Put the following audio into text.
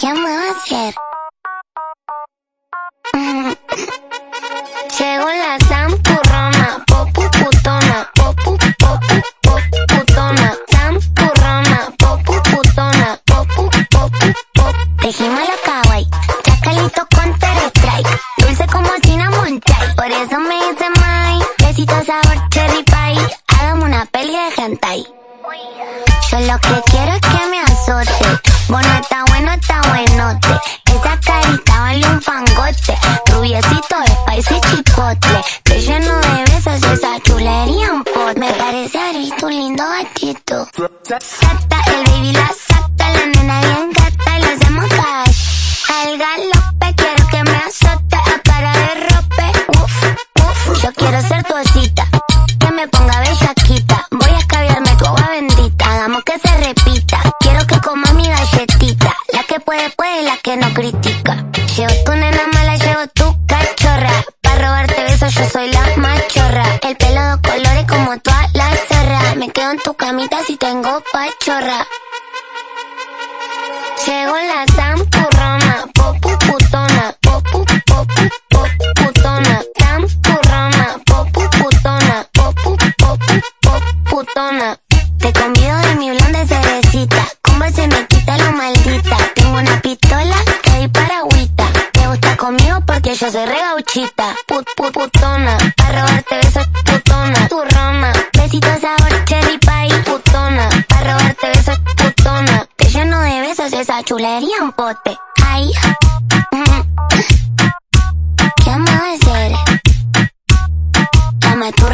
¿Qué me va a hacer? Llegó la zampurrona, popu putona, popu, popu, popu putona, zampurrona, popu putona, popu, popu, popu. Dijimos lo kawaii, chacalito con strike, dulce como cinnamon chai, por eso me dice mai, besito sabor cherry pie, hagamos una peli de hentai. Yo lo que quiero es que me azote, está bueno, está buenote, esa carita vale un fangote, rubiecito spicy chipotle, que lleno de besos esa chulería un pot, me parece haber visto un lindo gatito. Sata, el que no critica. Llevo tu nena mala, llevo tu cachorra, para robarte besos yo soy la machorra, el pelo de colores como toda la zorra, me quedo en tu camita si tengo pachorra. Llegó la zampurrona, popu putona, popu, popu, popu putona, zampurrona, popu putona, popu, popu, popu putona. Te convido de mi blon de cerecita, como se me quita lo maldita. que yo soy regauchita, put, put, putona, para robarte besos, putona, tu roma, besito sabor cherry pie, putona, para robarte besos, putona, te lleno de besos esa chulería un pote, ay, mm. ¿qué vamos a hacer? Dame tu